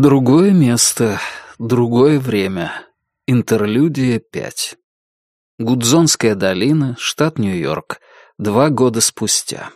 Другое место, другое время. Интерлюдия 5. Гудзонская долина, штат Нью-Йорк. Два года спустя.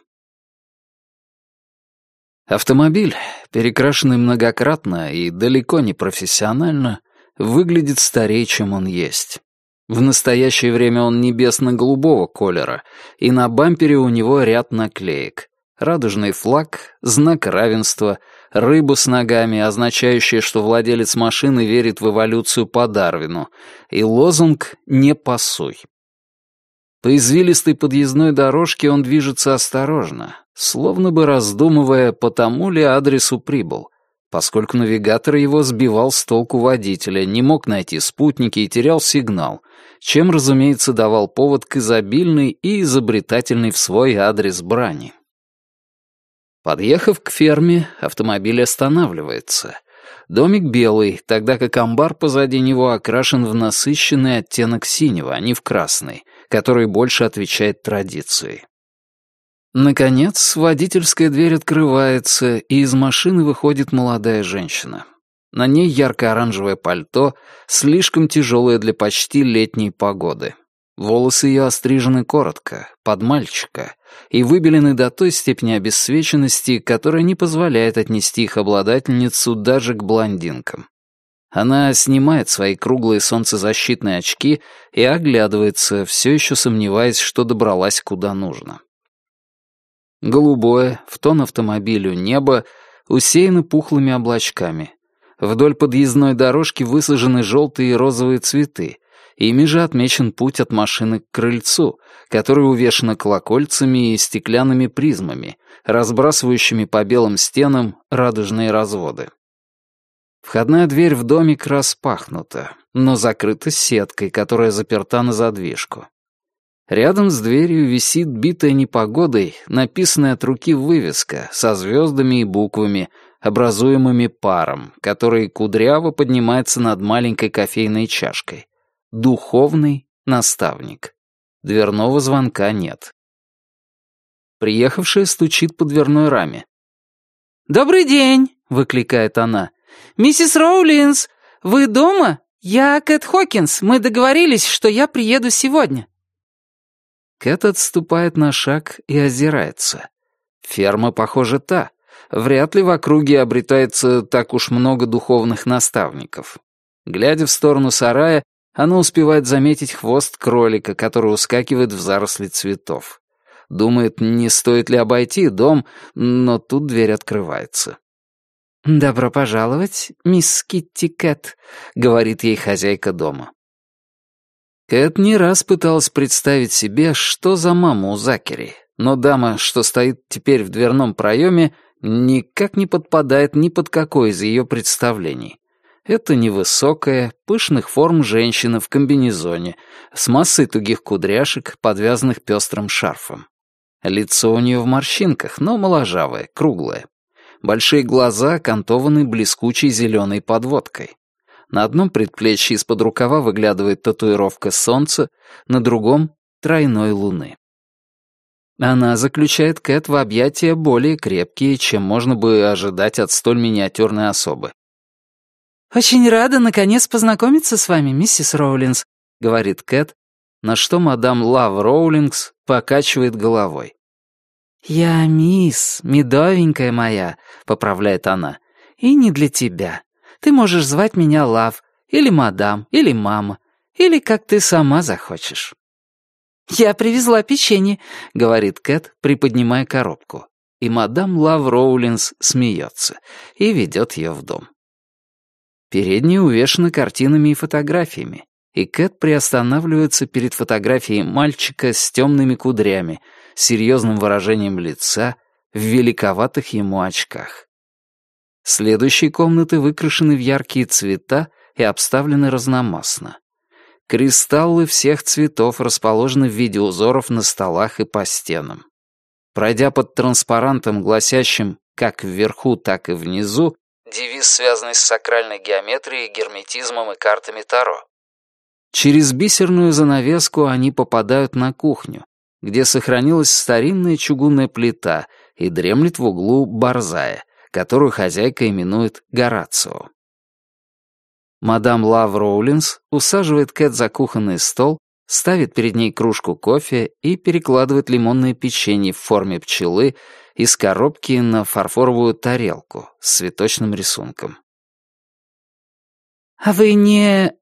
Автомобиль, перекрашенный многократно и далеко не профессионально, выглядит старее, чем он есть. В настоящее время он небесно-голубого колера, и на бампере у него ряд наклеек. Радужный флаг, знак равенства — рыбу с ногами, означающая, что владелец машины верит в эволюцию по Дарвину, и лозунг «Не пасуй». По извилистой подъездной дорожке он движется осторожно, словно бы раздумывая, по тому ли адресу прибыл, поскольку навигатор его сбивал с толку водителя, не мог найти спутники и терял сигнал, чем, разумеется, давал повод к изобильной и изобретательной в свой адрес брани. Подъехав к ферме, автомобиль останавливается. Домик белый, тогда как амбар позади него окрашен в насыщенный оттенок синего, а не в красный, который больше отвечает традиции. Наконец, водительская дверь открывается, и из машины выходит молодая женщина. На ней ярко-оранжевое пальто, слишком тяжелое для почти летней погоды. Волосы ее острижены коротко, под мальчика, и выбелены до той степени обесцвеченности, которая не позволяет отнести их обладательницу даже к блондинкам. Она снимает свои круглые солнцезащитные очки и оглядывается, все еще сомневаясь, что добралась куда нужно. Голубое, в тон автомобилю небо, усеяно пухлыми облачками. Вдоль подъездной дорожки высажены желтые и розовые цветы, Ими же отмечен путь от машины к крыльцу, который увешано колокольцами и стеклянными призмами, разбрасывающими по белым стенам радужные разводы. Входная дверь в домик распахнута, но закрыта сеткой, которая заперта на задвижку. Рядом с дверью висит битая непогодой, написанная от руки вывеска со звездами и буквами, образуемыми паром, который кудряво поднимается над маленькой кофейной чашкой. Духовный наставник. Дверного звонка нет. Приехавшая стучит по дверной раме. «Добрый день!» — выкликает она. «Миссис Роулинс, вы дома? Я Кэт Хокинс. Мы договорились, что я приеду сегодня». Кэт отступает на шаг и озирается. Ферма, похоже, та. Вряд ли в округе обретается так уж много духовных наставников. Глядя в сторону сарая, она успевает заметить хвост кролика, который ускакивает в заросли цветов. Думает, не стоит ли обойти дом, но тут дверь открывается. «Добро пожаловать, мисс Китти Кэт», — говорит ей хозяйка дома. Кэт не раз пыталась представить себе, что за мама у Закери, но дама, что стоит теперь в дверном проеме, никак не подпадает ни под какое из ее представлений. Это невысокая, пышных форм женщина в комбинезоне, с массой тугих кудряшек, подвязанных пестрым шарфом. Лицо у нее в морщинках, но моложавое, круглое. Большие глаза окантованы блескучей зеленой подводкой. На одном предплечье из-под рукава выглядывает татуировка солнца, на другом — тройной луны. Она заключает Кэт в объятия более крепкие, чем можно бы ожидать от столь миниатюрной особы. «Очень рада, наконец, познакомиться с вами, миссис Роулинс», — говорит Кэт, на что мадам Лав Роулинс покачивает головой. «Я мисс, медовенькая моя», — поправляет она, — «и не для тебя. Ты можешь звать меня Лав, или мадам, или мама, или как ты сама захочешь». «Я привезла печенье», — говорит Кэт, приподнимая коробку. И мадам Лав Роулинс смеется и ведет ее в дом. Передняя увешана картинами и фотографиями, и Кэт приостанавливается перед фотографией мальчика с темными кудрями, серьезным выражением лица, в великоватых ему очках. Следующие комнаты выкрашены в яркие цвета и обставлены разномастно. Кристаллы всех цветов расположены в виде узоров на столах и по стенам. Пройдя под транспарантом, гласящим «как вверху, так и внизу», Девиз, связанный с сакральной геометрией, герметизмом и картами Таро. Через бисерную занавеску они попадают на кухню, где сохранилась старинная чугунная плита и дремлет в углу борзая, которую хозяйка именует Горацио. Мадам Лав Роулинс усаживает Кэт за кухонный стол, ставит перед ней кружку кофе и перекладывает лимонное печенье в форме пчелы из коробки на фарфоровую тарелку с цветочным рисунком. «А вы не...»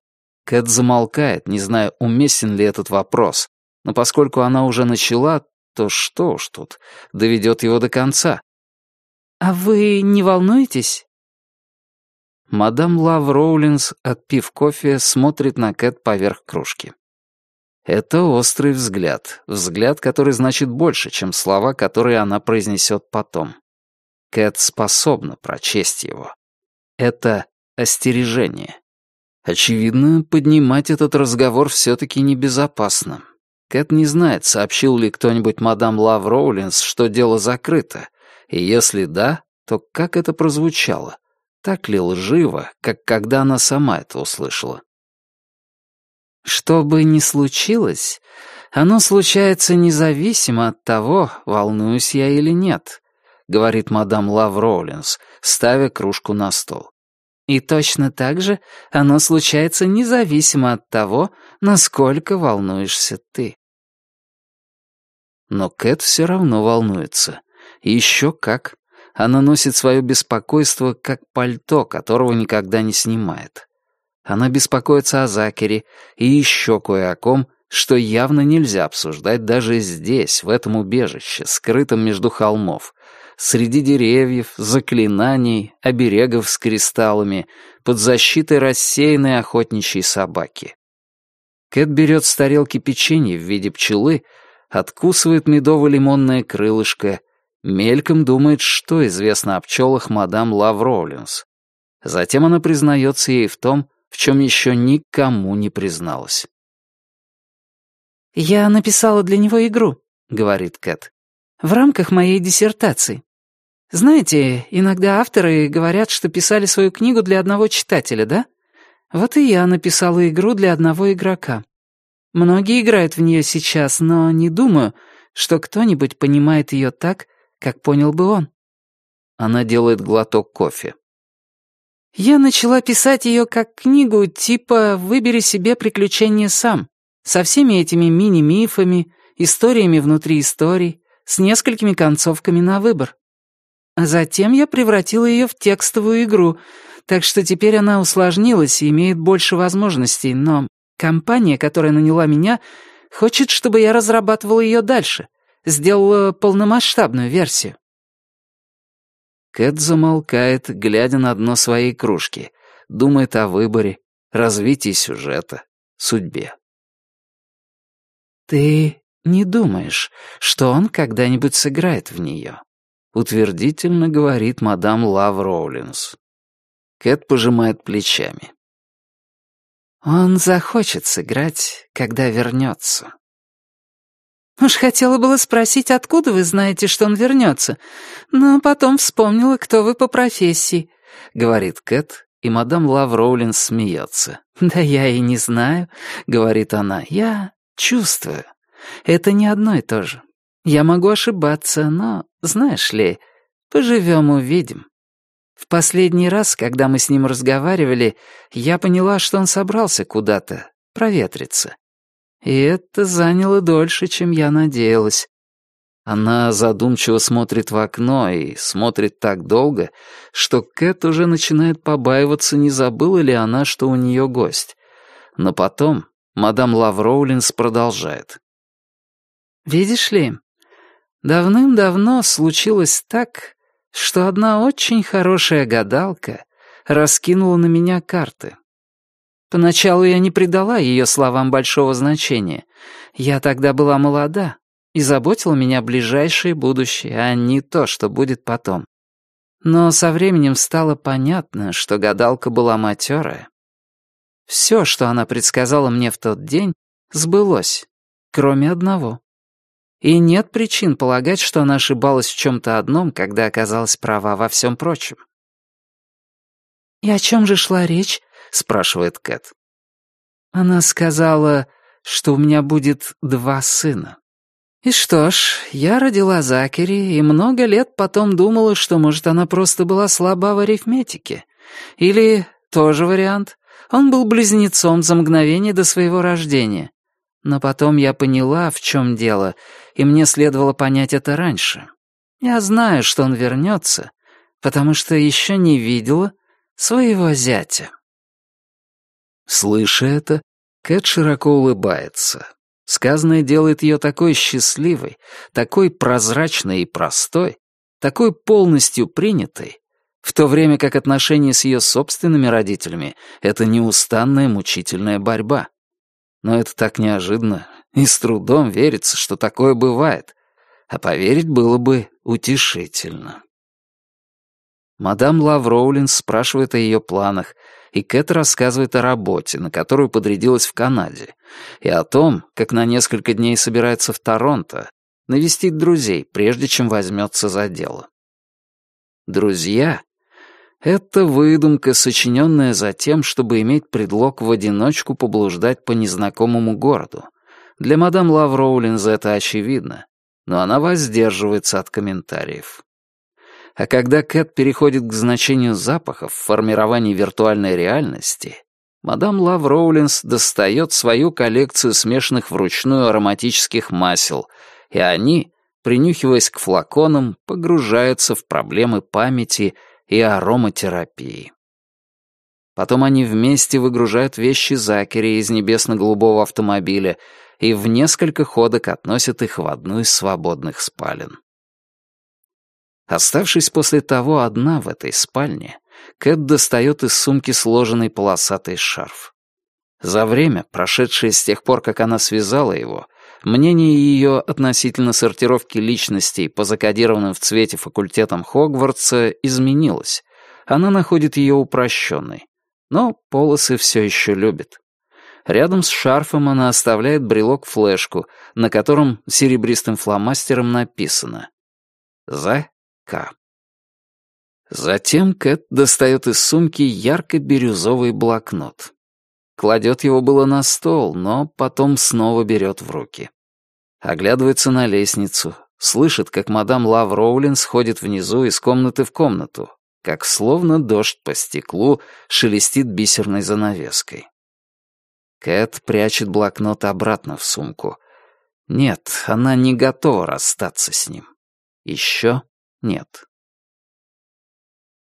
Кэт замолкает, не зная, уместен ли этот вопрос, но поскольку она уже начала, то что уж тут, доведет его до конца. «А вы не волнуетесь?» Мадам Лав Роулинс, отпив кофе, смотрит на Кэт поверх кружки. Это острый взгляд, взгляд, который значит больше, чем слова, которые она произнесет потом. Кэт способна прочесть его. Это остережение. Очевидно, поднимать этот разговор все-таки небезопасно. Кэт не знает, сообщил ли кто-нибудь мадам Лав Роулинс, что дело закрыто, и если да, то как это прозвучало? Так ли лживо, как когда она сама это услышала? Что бы ни случилось, оно случается независимо от того, волнуюсь я или нет, говорит мадам Лав Роулинс, ставя кружку на стол. И точно так же оно случается независимо от того, насколько волнуешься ты. Но Кэт все равно волнуется. Еще как. Она носит свое беспокойство как пальто, которого никогда не снимает. Она беспокоится о Закере и еще кое о ком, что явно нельзя обсуждать даже здесь, в этом убежище, скрытом между холмов, среди деревьев, заклинаний, оберегов с кристаллами, под защитой рассеянной охотничьей собаки. Кэт берет с тарелки печенье в виде пчелы, откусывает медово-лимонное крылышко Мельком думает, что известно о пчелах мадам Лав Роулинс. Затем она признается ей в том, в чем еще никому не призналась. «Я написала для него игру», — говорит Кэт, — «в рамках моей диссертации. Знаете, иногда авторы говорят, что писали свою книгу для одного читателя, да? Вот и я написала игру для одного игрока. Многие играют в нее сейчас, но не думаю, что кто-нибудь понимает ее так, как понял бы он. Она делает глоток кофе. Я начала писать ее как книгу типа «Выбери себе приключения сам», со всеми этими мини-мифами, историями внутри историй, с несколькими концовками на выбор. А затем я превратила ее в текстовую игру, так что теперь она усложнилась и имеет больше возможностей, но компания, которая наняла меня, хочет, чтобы я разрабатывала ее дальше — сделала полномасштабную версию». Кэт замолкает, глядя на дно своей кружки, думает о выборе, развитии сюжета, судьбе. «Ты не думаешь, что он когда-нибудь сыграет в нее?» утвердительно говорит мадам Лав Роулинс. Кэт пожимает плечами. «Он захочет сыграть, когда вернется». Уж хотела было спросить, откуда вы знаете, что он вернется, но потом вспомнила, кто вы по профессии», — говорит Кэт, и мадам Лав Роулинс смеется. «Да я и не знаю», — говорит она, — «я чувствую. Это не одно и то же. Я могу ошибаться, но, знаешь ли, поживем увидим». В последний раз, когда мы с ним разговаривали, я поняла, что он собрался куда-то проветриться. И это заняло дольше, чем я надеялась. Она задумчиво смотрит в окно и смотрит так долго, что Кэт уже начинает побаиваться, не забыла ли она, что у нее гость. Но потом мадам Лавроулинс продолжает. «Видишь ли, давным-давно случилось так, что одна очень хорошая гадалка раскинула на меня карты. Поначалу я не придала ее словам большого значения. Я тогда была молода, и заботило меня ближайшее будущее, а не то, что будет потом. Но со временем стало понятно, что гадалка была матерая. Все, что она предсказала мне в тот день, сбылось, кроме одного. И нет причин полагать, что она ошибалась в чем-то одном, когда оказалась права во всем прочем. «И о чем же шла речь?» — спрашивает Кэт. Она сказала, что у меня будет два сына. И что ж, я родила Закери и много лет потом думала, что, может, она просто была слаба в арифметике. Или, тоже вариант, он был близнецом за мгновение до своего рождения. Но потом я поняла, в чем дело, и мне следовало понять это раньше. Я знаю, что он вернется, потому что еще не видела своего зятя. Слыша это, Кэт широко улыбается. Сказанное делает ее такой счастливой, такой прозрачной и простой, такой полностью принятой, в то время как отношения с ее собственными родителями — это неустанная мучительная борьба. Но это так неожиданно, и с трудом верится, что такое бывает, а поверить было бы утешительно. Мадам Лав Роулинс спрашивает о ее планах, и Кэт рассказывает о работе, на которую подрядилась в Канаде, и о том, как на несколько дней собирается в Торонто, навестить друзей, прежде чем возьмется за дело. Друзья — это выдумка, сочиненная за тем, чтобы иметь предлог в одиночку поблуждать по незнакомому городу. Для мадам Лав Роулинз это очевидно, но она воздерживается от комментариев. А когда Кэт переходит к значению запахов в формировании виртуальной реальности, мадам Лав Роулинс достает свою коллекцию смешанных вручную ароматических масел, и они, принюхиваясь к флаконам, погружаются в проблемы памяти и ароматерапии. Потом они вместе выгружают вещи Закери из небесно-голубого автомобиля и в несколько ходок относят их в одну из свободных спален. Оставшись после того одна в этой спальне, Кэт достает из сумки сложенный полосатый шарф. За время, прошедшее с тех пор, как она связала его, мнение ее относительно сортировки личностей по закодированным в цвете факультетам Хогвартса изменилось. Она находит ее упрощенной. Но полосы все еще любит. Рядом с шарфом она оставляет брелок-флешку, на котором серебристым фломастером написано «За К. Затем Кэт достает из сумки ярко-бирюзовый блокнот. Кладет его было на стол, но потом снова берет в руки. Оглядывается на лестницу, слышит, как мадам Лав Роулин сходит внизу из комнаты в комнату, как словно дождь по стеклу шелестит бисерной занавеской. Кэт прячет блокнот обратно в сумку. Нет, она не готова расстаться с ним. Еще нет.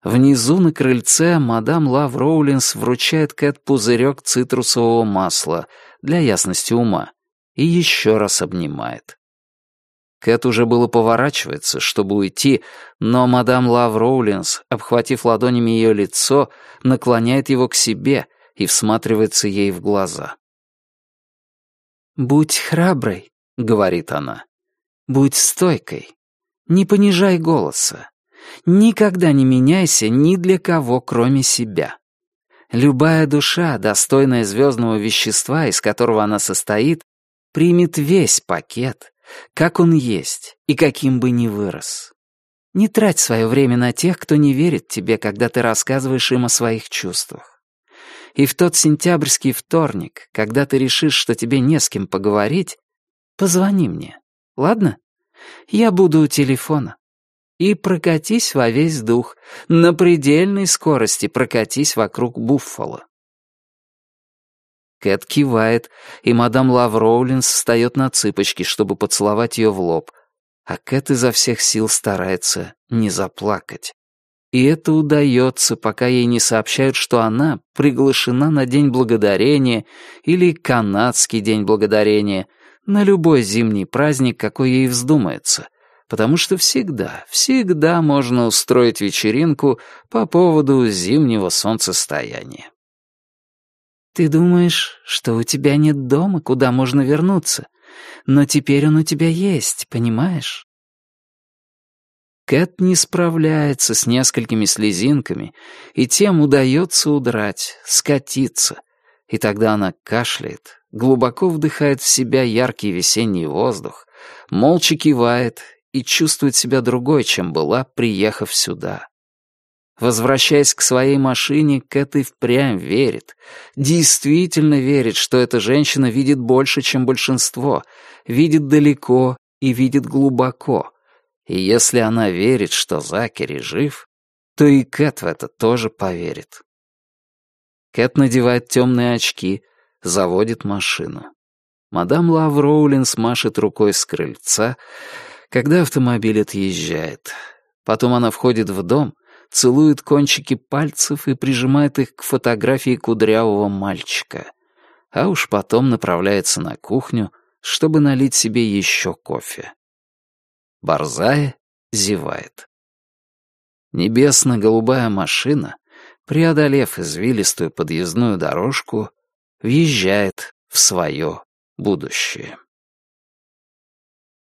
Внизу на крыльце мадам Лав Роулинс вручает Кэт пузырек цитрусового масла для ясности ума и еще раз обнимает. Кэт уже было поворачивается, чтобы уйти, но мадам Лав Роулинс, обхватив ладонями ее лицо, наклоняет его к себе и всматривается ей в глаза. «Будь храброй», — говорит она. «Будь стойкой. Не понижай голоса. Никогда не меняйся ни для кого, кроме себя. Любая душа, достойная звездного вещества, из которого она состоит, примет весь пакет, как он есть и каким бы ни вырос. Не трать свое время на тех, кто не верит тебе, когда ты рассказываешь им о своих чувствах. И в тот сентябрьский вторник, когда ты решишь, что тебе не с кем поговорить, позвони мне, ладно? Я буду у телефона. И прокатись во весь дух, на предельной скорости прокатись вокруг Буффало. Кэт кивает, и мадам Лав Роулинс встает на цыпочки, чтобы поцеловать ее в лоб, а Кэт изо всех сил старается не заплакать. И это удается, пока ей не сообщают, что она приглашена на День Благодарения или Канадский День Благодарения, на любой зимний праздник, какой ей вздумается, потому что всегда, всегда можно устроить вечеринку по поводу зимнего солнцестояния. Ты думаешь, что у тебя нет дома, куда можно вернуться, но теперь он у тебя есть, понимаешь? Кэт не справляется с несколькими слезинками, и тем удается удрать, скатиться. И тогда она кашляет, глубоко вдыхает в себя яркий весенний воздух, молча кивает и чувствует себя другой, чем была, приехав сюда. Возвращаясь к своей машине, Кэт и впрямь верит, действительно верит, что эта женщина видит больше, чем большинство, видит далеко и видит глубоко. И если она верит, что Закери жив, то и Кэт в это тоже поверит. Кэт надевает темные очки, заводит машину. Мадам Лав Роулинс машет рукой с крыльца, когда автомобиль отъезжает. Потом она входит в дом, целует кончики пальцев и прижимает их к фотографии кудрявого мальчика. А уж потом направляется на кухню, чтобы налить себе еще кофе. Борзая зевает. Небесно-голубая машина, преодолев извилистую подъездную дорожку, въезжает в свое будущее.